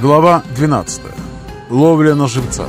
Глава 12. Ловля на живца.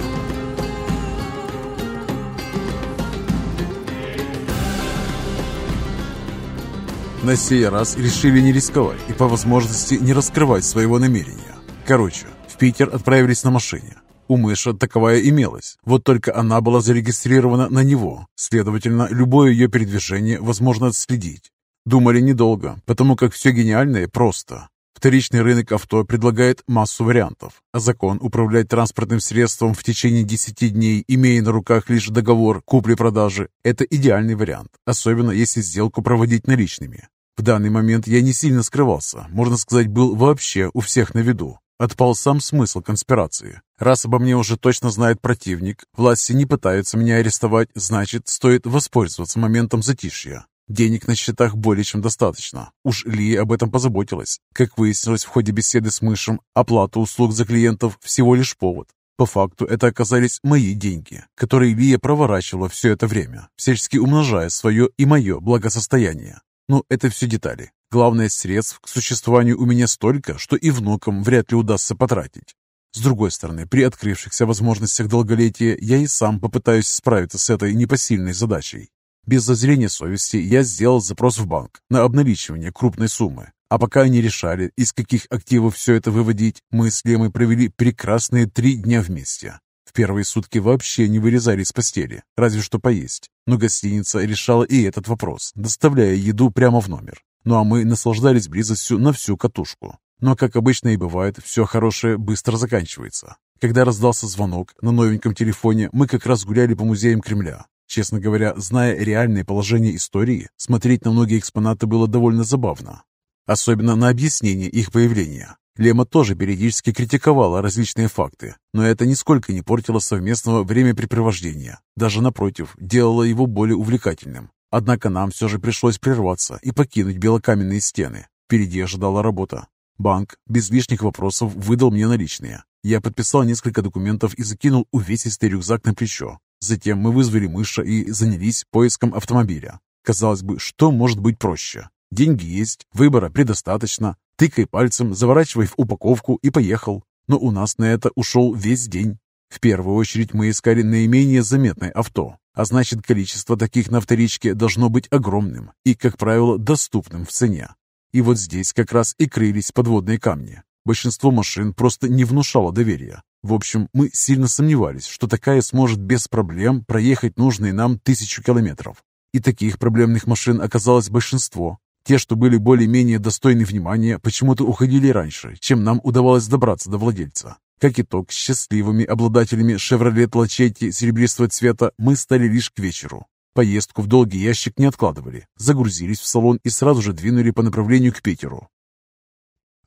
На сей раз решили не рисковать и по возможности не раскрывать своего намерения. Короче, в Питер отправились на машине. У мыша таковая имелась, вот только она была зарегистрирована на него, следовательно, любое ее передвижение возможно отследить. Думали недолго, потому как все гениальное просто. Вторичный рынок авто предлагает массу вариантов, закон управлять транспортным средством в течение 10 дней, имея на руках лишь договор купли-продажи, это идеальный вариант, особенно если сделку проводить наличными. В данный момент я не сильно скрывался, можно сказать, был вообще у всех на виду. Отпал сам смысл конспирации. Раз обо мне уже точно знает противник, власти не пытаются меня арестовать, значит, стоит воспользоваться моментом затишья. Денег на счетах более чем достаточно. Уж Лия об этом позаботилась. Как выяснилось в ходе беседы с мышем, оплата услуг за клиентов всего лишь повод. По факту это оказались мои деньги, которые Лия проворачивала все это время, всячески умножая свое и мое благосостояние. Ну, это все детали. Главное, средств к существованию у меня столько, что и внукам вряд ли удастся потратить. С другой стороны, при открывшихся возможностях долголетия я и сам попытаюсь справиться с этой непосильной задачей. Без зазрения совести я сделал запрос в банк на обналичивание крупной суммы. А пока они решали, из каких активов все это выводить, мы с Лемой провели прекрасные три дня вместе. В первые сутки вообще не вылезали из постели, разве что поесть. Но гостиница решала и этот вопрос, доставляя еду прямо в номер. Ну а мы наслаждались близостью на всю катушку. Но, как обычно и бывает, все хорошее быстро заканчивается. Когда раздался звонок на новеньком телефоне, мы как раз гуляли по музеям Кремля. Честно говоря, зная реальное положение истории, смотреть на многие экспонаты было довольно забавно. Особенно на объяснение их появления. Лема тоже периодически критиковала различные факты, но это нисколько не портило совместного времяпрепровождения. Даже напротив, делало его более увлекательным. Однако нам все же пришлось прерваться и покинуть белокаменные стены. Впереди ожидала работа. Банк без лишних вопросов выдал мне наличные. Я подписал несколько документов и закинул увесистый рюкзак на плечо. Затем мы вызвали мыша и занялись поиском автомобиля. Казалось бы, что может быть проще? Деньги есть, выбора предостаточно. Тыкай пальцем, заворачивай в упаковку и поехал. Но у нас на это ушел весь день. В первую очередь мы искали наименее заметное авто, а значит количество таких на вторичке должно быть огромным и, как правило, доступным в цене. И вот здесь как раз и крылись подводные камни. Большинство машин просто не внушало доверия. В общем, мы сильно сомневались, что такая сможет без проблем проехать нужные нам тысячу километров. И таких проблемных машин оказалось большинство. Те, что были более-менее достойны внимания, почему-то уходили раньше, чем нам удавалось добраться до владельца. Как итог, счастливыми обладателями «Шевролет Лачетти» серебристого цвета мы стали лишь к вечеру. Поездку в долгий ящик не откладывали, загрузились в салон и сразу же двинули по направлению к Питеру.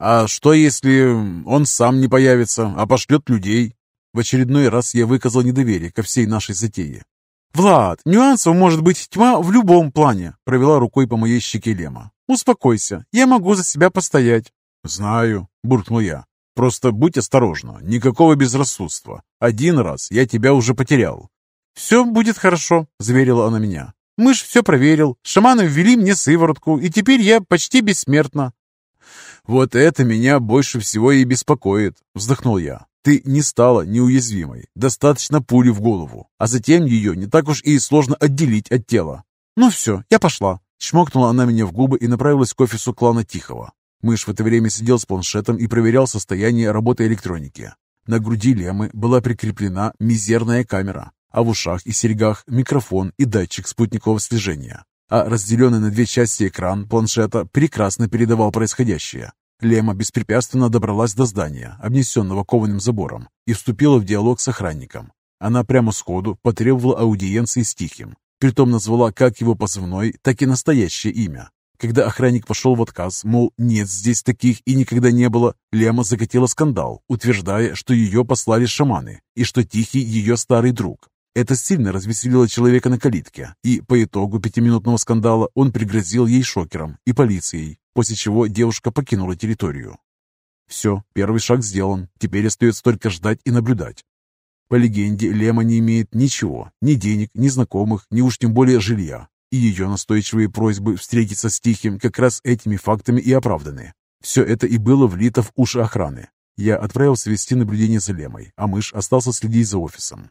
А что, если он сам не появится, а пошлет людей? В очередной раз я выказал недоверие ко всей нашей затее. «Влад, нюансов может быть тьма в любом плане», — провела рукой по моей щеке Лема. «Успокойся, я могу за себя постоять». «Знаю», — буркнул я. «Просто будь осторожна, никакого безрассудства. Один раз я тебя уже потерял». «Все будет хорошо», — заверила она меня. «Мышь все проверил, шаманы ввели мне сыворотку, и теперь я почти бессмертна. «Вот это меня больше всего и беспокоит», — вздохнул я. «Ты не стала неуязвимой. Достаточно пули в голову. А затем ее не так уж и сложно отделить от тела». «Ну все, я пошла». Чмокнула она меня в губы и направилась к офису клана Тихого. Мышь в это время сидел с планшетом и проверял состояние работы электроники. На груди Лемы была прикреплена мизерная камера, а в ушах и серьгах микрофон и датчик спутникового слежения а разделенный на две части экран планшета прекрасно передавал происходящее. Лема беспрепятственно добралась до здания, обнесенного кованым забором, и вступила в диалог с охранником. Она прямо сходу потребовала аудиенции с Тихим, притом назвала как его позывной, так и настоящее имя. Когда охранник пошел в отказ, мол, нет здесь таких и никогда не было, Лема закатила скандал, утверждая, что ее послали шаманы и что Тихий ее старый друг. Это сильно развеселило человека на калитке, и по итогу пятиминутного скандала он пригрозил ей шокером и полицией, после чего девушка покинула территорию. Все, первый шаг сделан, теперь остается только ждать и наблюдать. По легенде, Лема не имеет ничего, ни денег, ни знакомых, ни уж тем более жилья, и ее настойчивые просьбы встретиться с Тихим как раз этими фактами и оправданы. Все это и было влито в уши охраны. Я отправился вести наблюдение за Лемой, а мышь остался следить за офисом.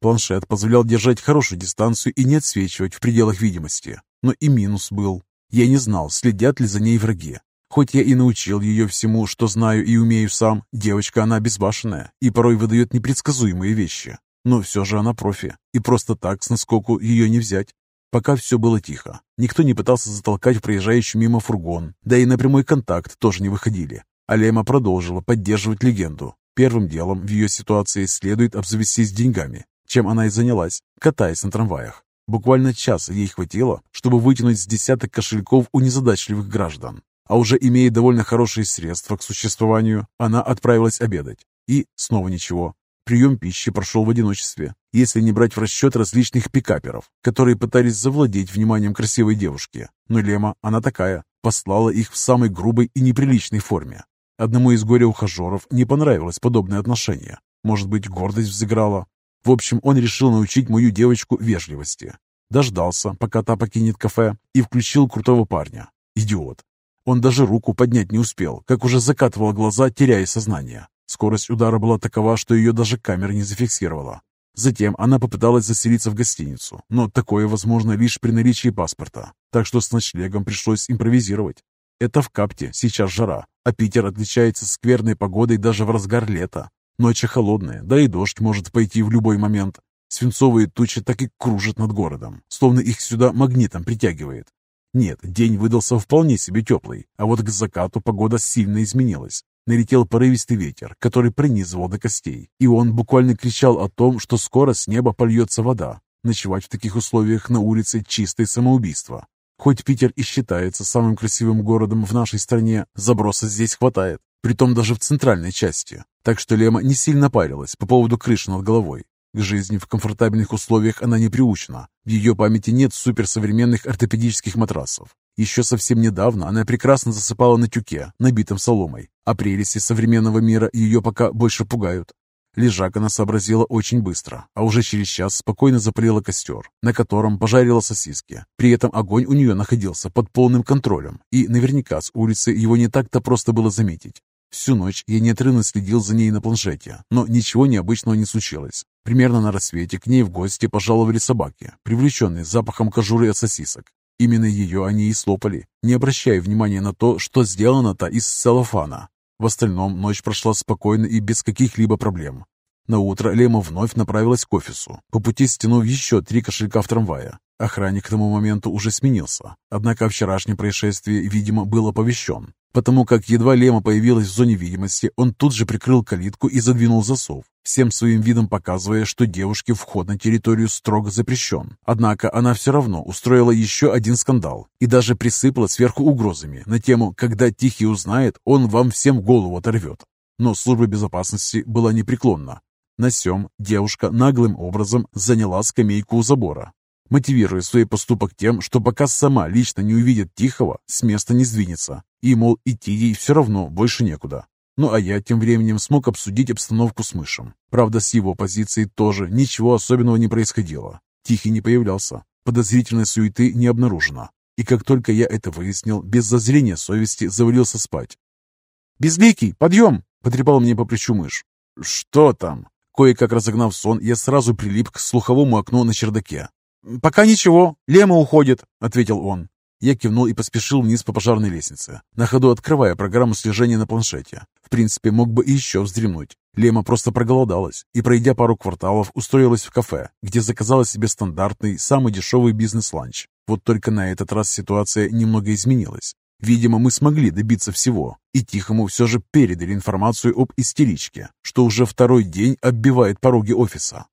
Планшет позволял держать хорошую дистанцию и не отсвечивать в пределах видимости. Но и минус был. Я не знал, следят ли за ней враги. Хоть я и научил ее всему, что знаю и умею сам, девочка она безбашенная и порой выдает непредсказуемые вещи. Но все же она профи, и просто так с наскоку ее не взять. Пока все было тихо. Никто не пытался затолкать проезжающий мимо фургон, да и на прямой контакт тоже не выходили. Алема продолжила поддерживать легенду. Первым делом в ее ситуации следует обзавестись деньгами, чем она и занялась, катаясь на трамваях. Буквально час ей хватило, чтобы вытянуть с десяток кошельков у незадачливых граждан. А уже имея довольно хорошие средства к существованию, она отправилась обедать. И снова ничего. Прием пищи прошел в одиночестве, если не брать в расчет различных пикаперов, которые пытались завладеть вниманием красивой девушки. Но Лема, она такая, послала их в самой грубой и неприличной форме. Одному из горе-ухажеров не понравилось подобное отношение. Может быть, гордость взыграла. В общем, он решил научить мою девочку вежливости. Дождался, пока та покинет кафе, и включил крутого парня. Идиот. Он даже руку поднять не успел, как уже закатывал глаза, теряя сознание. Скорость удара была такова, что ее даже камера не зафиксировала. Затем она попыталась заселиться в гостиницу, но такое возможно лишь при наличии паспорта, так что с ночлегом пришлось импровизировать. Это в Капте, сейчас жара, а Питер отличается скверной погодой даже в разгар лета. Ночи холодные, да и дождь может пойти в любой момент. Свинцовые тучи так и кружат над городом, словно их сюда магнитом притягивает. Нет, день выдался вполне себе теплый, а вот к закату погода сильно изменилась. Налетел порывистый ветер, который пронизывал до костей, и он буквально кричал о том, что скоро с неба польется вода. Ночевать в таких условиях на улице – чистое самоубийство. Хоть Питер и считается самым красивым городом в нашей стране, заброса здесь хватает, притом даже в центральной части. Так что Лема не сильно парилась по поводу крыши над головой. К жизни в комфортабельных условиях она не приучена. В ее памяти нет суперсовременных ортопедических матрасов. Еще совсем недавно она прекрасно засыпала на тюке, набитом соломой, а прелести современного мира ее пока больше пугают. Лежак она сообразила очень быстро, а уже через час спокойно запалила костер, на котором пожарила сосиски. При этом огонь у нее находился под полным контролем, и наверняка с улицы его не так-то просто было заметить. Всю ночь я неотрывно следил за ней на планшете, но ничего необычного не случилось. Примерно на рассвете к ней в гости пожаловали собаки, привлеченные запахом кожуры от сосисок. Именно ее они и слопали, не обращая внимания на то, что сделано-то из целлофана. В остальном ночь прошла спокойно и без каких-либо проблем. На утро Лема вновь направилась к офису, по пути стянув еще три кошелька в трамвае. Охранник к тому моменту уже сменился, однако о вчерашнем происшествии, видимо, был оповещен, потому как едва Лема появилась в зоне видимости, он тут же прикрыл калитку и задвинул засов, всем своим видом показывая, что девушке вход на территорию строго запрещен. Однако она все равно устроила еще один скандал и даже присыпала сверху угрозами на тему «когда Тихий узнает, он вам всем голову оторвет». Но служба безопасности была непреклонна. На сём девушка наглым образом заняла скамейку у забора, мотивируя свой поступок тем, что пока сама лично не увидит Тихого, с места не сдвинется, и, мол, идти ей все равно больше некуда. Ну а я тем временем смог обсудить обстановку с мышем. Правда, с его позиции тоже ничего особенного не происходило. Тихий не появлялся, подозрительной суеты не обнаружено. И как только я это выяснил, без зазрения совести завалился спать. «Безликий, подъем!» — потрепал мне по плечу мышь. «Что там?» Кое-как разогнав сон, я сразу прилип к слуховому окну на чердаке. «Пока ничего, Лема уходит», — ответил он. Я кивнул и поспешил вниз по пожарной лестнице, на ходу открывая программу слежения на планшете. В принципе, мог бы и еще вздремнуть. Лема просто проголодалась и, пройдя пару кварталов, устроилась в кафе, где заказала себе стандартный, самый дешевый бизнес-ланч. Вот только на этот раз ситуация немного изменилась. Видимо, мы смогли добиться всего, и Тихому все же передали информацию об истеричке, что уже второй день оббивает пороги офиса.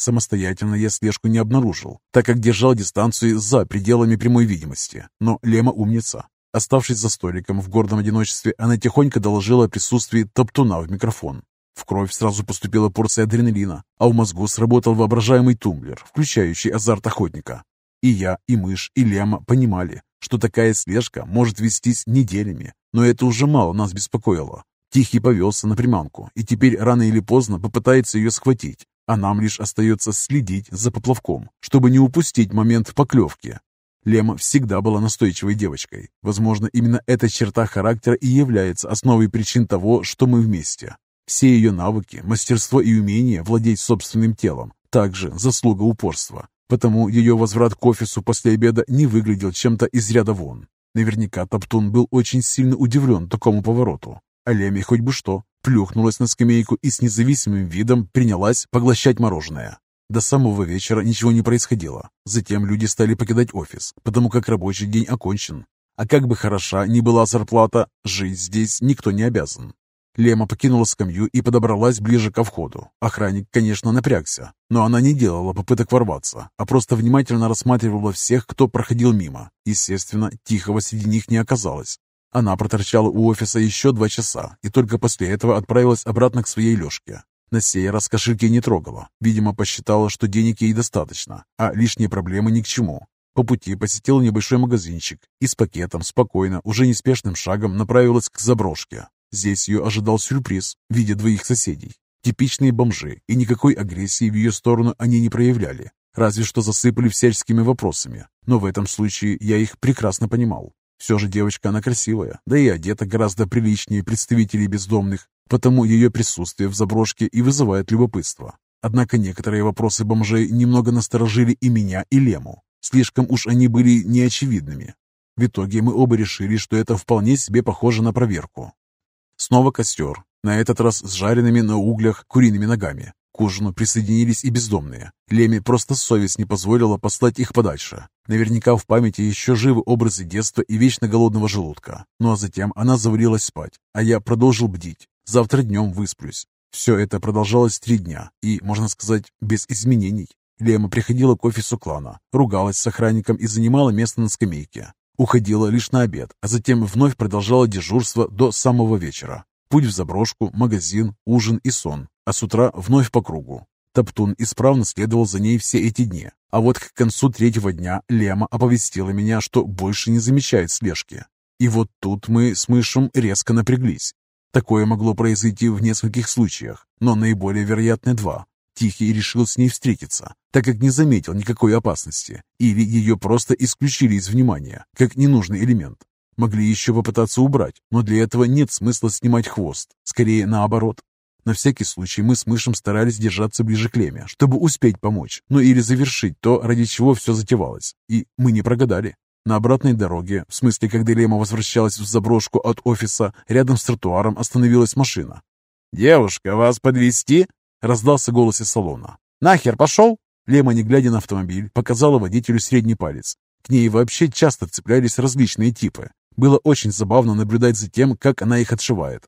Самостоятельно я слежку не обнаружил, так как держал дистанцию за пределами прямой видимости. Но Лема умница. Оставшись за столиком в гордом одиночестве, она тихонько доложила о присутствии топтуна в микрофон. В кровь сразу поступила порция адреналина, а в мозгу сработал воображаемый тумблер, включающий азарт охотника. И я, и мышь, и Лема понимали, что такая слежка может вестись неделями, но это уже мало нас беспокоило. Тихий повелся на приманку, и теперь рано или поздно попытается ее схватить, а нам лишь остается следить за поплавком, чтобы не упустить момент поклевки. Лема всегда была настойчивой девочкой. Возможно, именно эта черта характера и является основой причин того, что мы вместе. Все ее навыки, мастерство и умение владеть собственным телом – также заслуга упорства. Потому ее возврат к офису после обеда не выглядел чем-то из ряда вон. Наверняка Топтун был очень сильно удивлен такому повороту. А Леме хоть бы что, плюхнулась на скамейку и с независимым видом принялась поглощать мороженое. До самого вечера ничего не происходило. Затем люди стали покидать офис, потому как рабочий день окончен. А как бы хороша ни была зарплата, жить здесь никто не обязан. Лема покинула скамью и подобралась ближе ко входу. Охранник, конечно, напрягся, но она не делала попыток ворваться, а просто внимательно рассматривала всех, кто проходил мимо. Естественно, тихого среди них не оказалось. Она проторчала у офиса еще два часа и только после этого отправилась обратно к своей лёжке. На сей раз кошельки не трогала. Видимо, посчитала, что денег ей достаточно, а лишние проблемы ни к чему. По пути посетила небольшой магазинчик и с пакетом спокойно, уже неспешным шагом направилась к заброшке. Здесь ее ожидал сюрприз в виде двоих соседей. Типичные бомжи, и никакой агрессии в ее сторону они не проявляли, разве что засыпали всяческими вопросами. Но в этом случае я их прекрасно понимал. Все же девочка она красивая, да и одета гораздо приличнее представителей бездомных, потому ее присутствие в заброшке и вызывает любопытство. Однако некоторые вопросы бомжей немного насторожили и меня, и Лему. Слишком уж они были неочевидными. В итоге мы оба решили, что это вполне себе похоже на проверку. Снова костер, на этот раз с жареными на углях куриными ногами. К ужину присоединились и бездомные. Леме просто совесть не позволила послать их подальше. Наверняка в памяти еще живы образы детства и вечно голодного желудка. Ну а затем она завалилась спать, а я продолжил бдить. Завтра днем высплюсь. Все это продолжалось три дня и, можно сказать, без изменений. Лема приходила к офису клана, ругалась с охранником и занимала место на скамейке. Уходила лишь на обед, а затем вновь продолжала дежурство до самого вечера. Путь в заброшку, магазин, ужин и сон, а с утра вновь по кругу. Топтун исправно следовал за ней все эти дни. А вот к концу третьего дня Лема оповестила меня, что больше не замечает слежки. И вот тут мы с мышем резко напряглись. Такое могло произойти в нескольких случаях, но наиболее вероятны два. Тихий решил с ней встретиться, так как не заметил никакой опасности, или ее просто исключили из внимания, как ненужный элемент. Могли еще попытаться убрать, но для этого нет смысла снимать хвост, скорее наоборот. На всякий случай мы с мышем старались держаться ближе к Леме, чтобы успеть помочь, ну или завершить то, ради чего все затевалось. И мы не прогадали. На обратной дороге, в смысле, когда Лема возвращалась в заброшку от офиса, рядом с тротуаром остановилась машина. «Девушка, вас подвезти? раздался голос из салона. «Нахер пошел?» Лема, не глядя на автомобиль, показала водителю средний палец. К ней вообще часто цеплялись различные типы. Было очень забавно наблюдать за тем, как она их отшивает.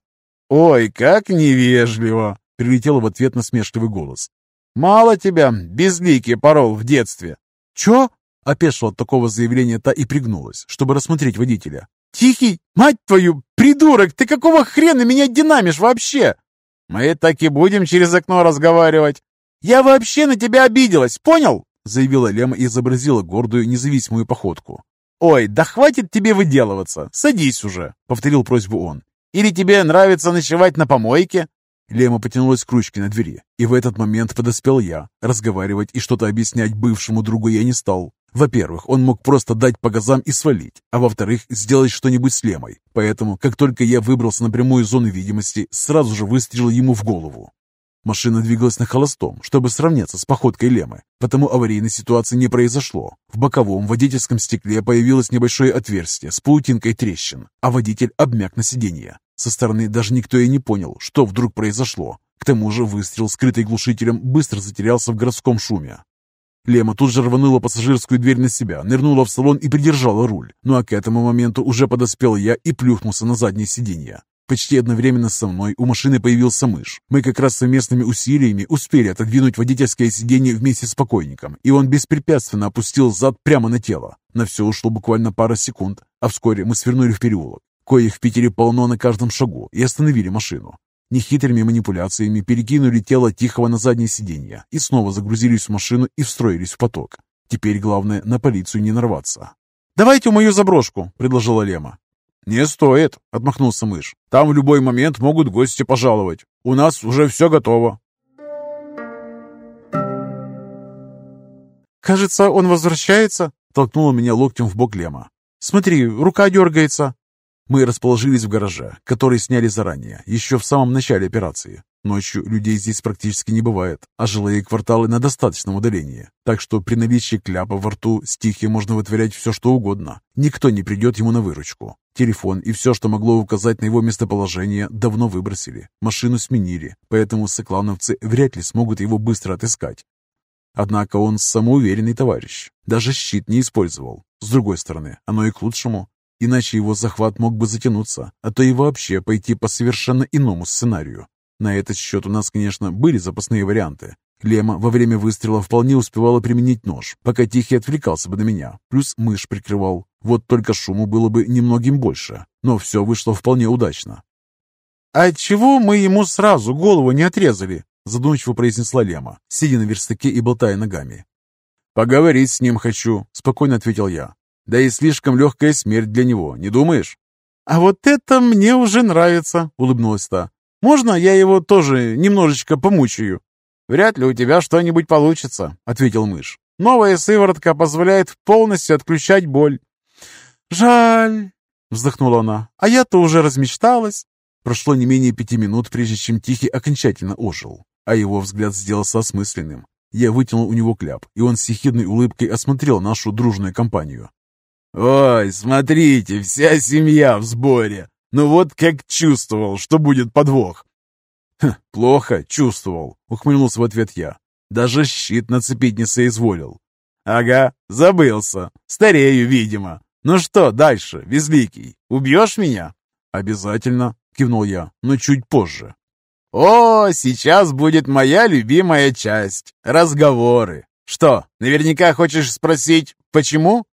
«Ой, как невежливо!» — прилетел в ответ насмешливый голос. «Мало тебя, безликий, порол в детстве!» «Чё?» Опешила от такого заявления та и пригнулась, чтобы рассмотреть водителя. «Тихий! Мать твою! Придурок! Ты какого хрена меня динамишь вообще?» «Мы так и будем через окно разговаривать!» «Я вообще на тебя обиделась, понял?» заявила Лема и изобразила гордую независимую походку. «Ой, да хватит тебе выделываться! Садись уже!» — повторил просьбу он. «Или тебе нравится ночевать на помойке?» Лема потянулась к ручке на двери, и в этот момент подоспел я. Разговаривать и что-то объяснять бывшему другу я не стал. Во-первых, он мог просто дать по газам и свалить, а во-вторых, сделать что-нибудь с Лемой. Поэтому, как только я выбрался на прямую зону видимости, сразу же выстрелил ему в голову. Машина двигалась на холостом, чтобы сравняться с походкой Лемы, потому аварийной ситуации не произошло. В боковом водительском стекле появилось небольшое отверстие с паутинкой трещин, а водитель обмяк на сиденье. Со стороны даже никто и не понял, что вдруг произошло. К тому же выстрел, скрытый глушителем, быстро затерялся в городском шуме. Лема тут же рванула пассажирскую дверь на себя, нырнула в салон и придержала руль. Ну а к этому моменту уже подоспел я и плюхнулся на заднее сиденье. Почти одновременно со мной у машины появился мышь. Мы как раз совместными усилиями успели отодвинуть водительское сиденье вместе с покойником, и он беспрепятственно опустил зад прямо на тело. На все ушло буквально пара секунд, а вскоре мы свернули в переулок. Коих в Питере полно на каждом шагу, и остановили машину. Нехитрыми манипуляциями перекинули тело Тихого на заднее сиденье и снова загрузились в машину и встроились в поток. Теперь главное на полицию не нарваться. «Давайте в мою заброшку», — предложила Лема. «Не стоит», — отмахнулся мышь. «Там в любой момент могут гости пожаловать. У нас уже все готово». «Кажется, он возвращается», Толкнула меня локтем в бок Лема. «Смотри, рука дергается!» Мы расположились в гараже, который сняли заранее, еще в самом начале операции. Ночью людей здесь практически не бывает, а жилые кварталы на достаточном удалении. Так что при наличии кляпа во рту с можно вытворять все, что угодно. Никто не придет ему на выручку. Телефон и все, что могло указать на его местоположение, давно выбросили. Машину сменили, поэтому соклановцы вряд ли смогут его быстро отыскать. Однако он самоуверенный товарищ. Даже щит не использовал. С другой стороны, оно и к лучшему. Иначе его захват мог бы затянуться, а то и вообще пойти по совершенно иному сценарию. На этот счет у нас, конечно, были запасные варианты. Лема во время выстрела вполне успевала применить нож, пока Тихий отвлекался бы на меня, плюс мышь прикрывал. Вот только шуму было бы немногим больше, но все вышло вполне удачно. «А чего мы ему сразу голову не отрезали?» задумчиво произнесла Лема, сидя на верстаке и болтая ногами. «Поговорить с ним хочу», — спокойно ответил я. «Да и слишком легкая смерть для него, не думаешь?» «А вот это мне уже нравится», — улыбнулась та. Можно я его тоже немножечко помучаю?» «Вряд ли у тебя что-нибудь получится», — ответил мышь. «Новая сыворотка позволяет полностью отключать боль». «Жаль», — вздохнула она. «А я-то уже размечталась». Прошло не менее пяти минут, прежде чем Тихий окончательно ожил, а его взгляд сделался осмысленным. Я вытянул у него кляп, и он с ехидной улыбкой осмотрел нашу дружную компанию. «Ой, смотрите, вся семья в сборе! Ну вот как чувствовал, что будет подвох. Хм, плохо чувствовал, ухмыльнулся в ответ я. Даже щит нацепить не соизволил. Ага, забылся. Старею, видимо. Ну что дальше, Безликий, убьешь меня? Обязательно, кивнул я, но чуть позже. О, сейчас будет моя любимая часть. Разговоры. Что, наверняка хочешь спросить, почему?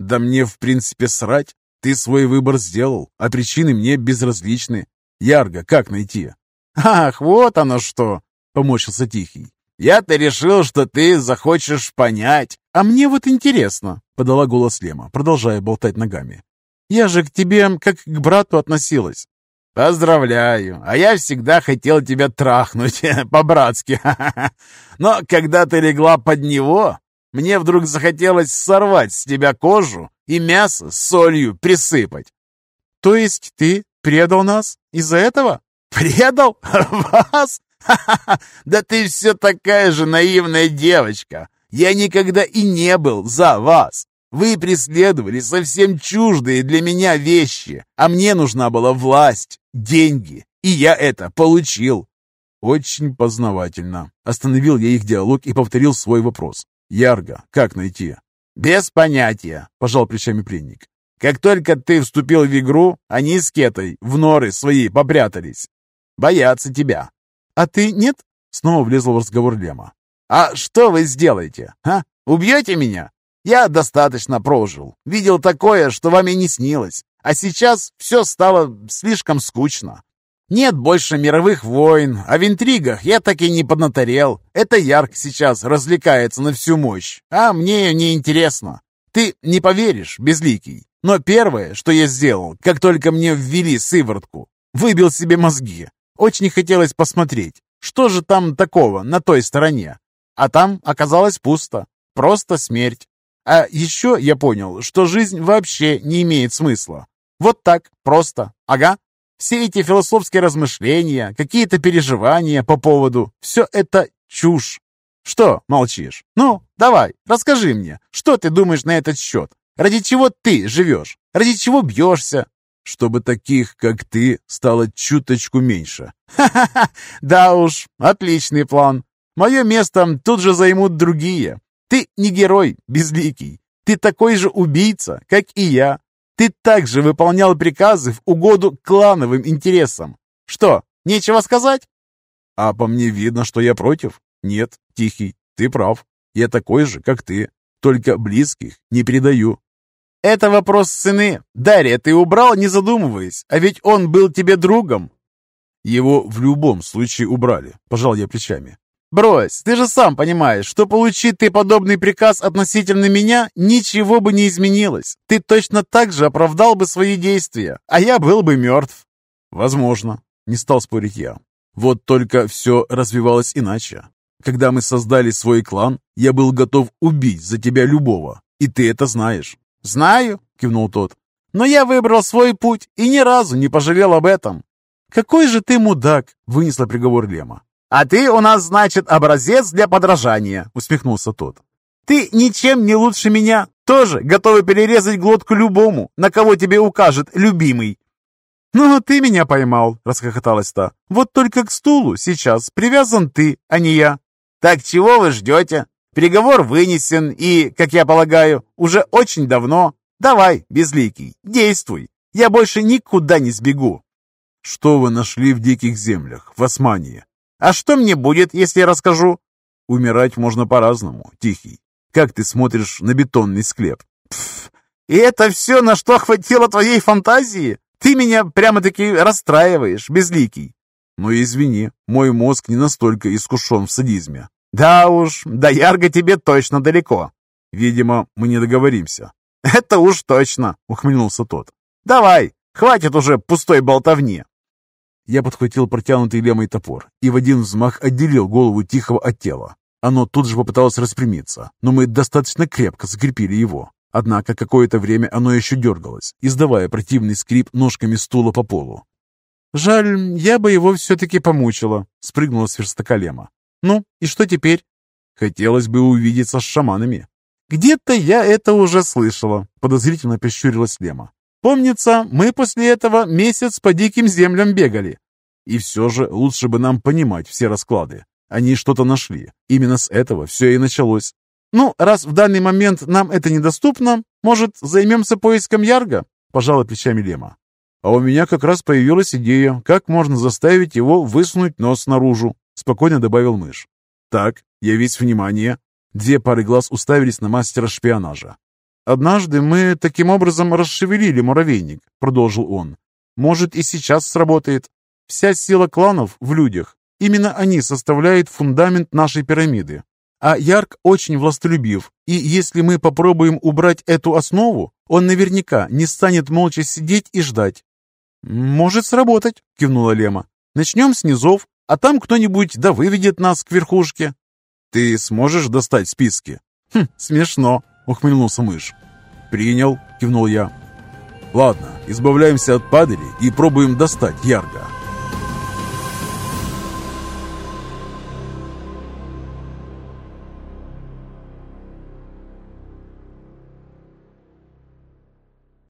Да мне, в принципе, срать. Ты свой выбор сделал, а причины мне безразличны. Ярго, как найти?» «Ах, вот оно что!» — поморщился Тихий. «Я-то решил, что ты захочешь понять. А мне вот интересно!» — подала голос Лема, продолжая болтать ногами. «Я же к тебе как к брату относилась». «Поздравляю! А я всегда хотел тебя трахнуть, по-братски. Но когда ты легла под него, мне вдруг захотелось сорвать с тебя кожу и мясо солью присыпать. То есть ты предал нас из-за этого? Предал? Вас? Да ты все такая же наивная девочка. Я никогда и не был за вас. Вы преследовали совсем чуждые для меня вещи, а мне нужна была власть, деньги, и я это получил. Очень познавательно. Остановил я их диалог и повторил свой вопрос. Ярго, как найти? «Без понятия», — пожал плечами пленник. «Как только ты вступил в игру, они с Кетой в норы свои попрятались. Боятся тебя». «А ты нет?» — снова влезла в разговор Лема. «А что вы сделаете, а? Убьете меня? Я достаточно прожил. Видел такое, что вам и не снилось. А сейчас все стало слишком скучно. Нет больше мировых войн, а в интригах я так и не поднаторел. Это Ярк сейчас развлекается на всю мощь, а мне не интересно. Ты не поверишь, Безликий, но первое, что я сделал, как только мне ввели сыворотку, выбил себе мозги. Очень хотелось посмотреть, что же там такого на той стороне. А там оказалось пусто, просто смерть. А еще я понял, что жизнь вообще не имеет смысла. Вот так, просто, ага. Все эти философские размышления, какие-то переживания по поводу, все это чушь. Что молчишь? Ну, давай, расскажи мне, что ты думаешь на этот счет? Ради чего ты живешь? Ради чего бьешься? Чтобы таких, как ты, стало чуточку меньше. Ха-ха-ха, да уж, отличный план. Мое место тут же займут другие. Ты не герой, безликий. Ты такой же убийца, как и я. Ты также выполнял приказы в угоду клановым интересам. Что, нечего сказать? А по мне видно, что я против. Нет, Тихий, ты прав. Я такой же, как ты. Только близких не предаю. Это вопрос цены. Дарья ты убрал, не задумываясь. А ведь он был тебе другом. Его в любом случае убрали, пожал я плечами. «Брось, ты же сам понимаешь, что получи ты подобный приказ относительно меня, ничего бы не изменилось. Ты точно так же оправдал бы свои действия, а я был бы мертв». «Возможно», — не стал спорить я. «Вот только все развивалось иначе. Когда мы создали свой клан, я был готов убить за тебя любого. И ты это знаешь. «Знаю», — кивнул тот. «Но я выбрал свой путь и ни разу не пожалел об этом». «Какой же ты мудак!» — вынесла приговор Лема. «А ты у нас, значит, образец для подражания», — усмехнулся тот. «Ты ничем не лучше меня, тоже готовый перерезать глотку любому, на кого тебе укажет любимый». «Ну, ты меня поймал», — расхохоталась та. «Вот только к стулу сейчас привязан ты, а не я». «Так чего вы ждете? Приговор вынесен и, как я полагаю, уже очень давно. Давай, безликий, действуй. Я больше никуда не сбегу». «Что вы нашли в диких землях, в Османии?» «А что мне будет, если я расскажу?» «Умирать можно по-разному, Тихий. Как ты смотришь на бетонный склеп?» Пф, «И это все, на что хватило твоей фантазии? Ты меня прямо-таки расстраиваешь, безликий. Ну извини, мой мозг не настолько искушен в садизме. Да уж, до Ярга тебе точно далеко. Видимо, мы не договоримся. Это уж точно, ухмыльнулся тот. Давай, хватит уже пустой болтовни. Я подхватил протянутый лемой топор и в один взмах отделил голову Тихого от тела. Оно тут же попыталось распрямиться, но мы достаточно крепко закрепили его. Однако какое-то время оно еще дергалось, издавая противный скрип ножками стула по полу. «Жаль, я бы его все-таки помучила», — спрыгнула с верстака Лема. «Ну, и что теперь?» «Хотелось бы увидеться с шаманами». «Где-то я это уже слышала», — подозрительно прищурилась Лема. «Помнится, мы после этого месяц по диким землям бегали». «И все же лучше бы нам понимать все расклады. Они что-то нашли. Именно с этого все и началось. «Ну, раз в данный момент нам это недоступно, может, займемся поиском Ярга?» – пожала плечами Лема. «А у меня как раз появилась идея, как можно заставить его высунуть нос наружу», – спокойно добавил мышь. «Так, я весь внимание». Две пары глаз уставились на мастера шпионажа. «Однажды мы таким образом расшевелили муравейник», — продолжил он. «Может, и сейчас сработает. Вся сила кланов в людях. Именно они составляют фундамент нашей пирамиды. А Ярк очень властолюбив, и если мы попробуем убрать эту основу, он наверняка не станет молча сидеть и ждать. «Может сработать», — кивнула Лема. «Начнем с низов, а там кто-нибудь да выведет нас к верхушке». «Ты сможешь достать списки?» «Хм, смешно», — ухмыльнулся мышь. «Принял», — кивнул я. «Ладно, избавляемся от падали и пробуем достать Ярга».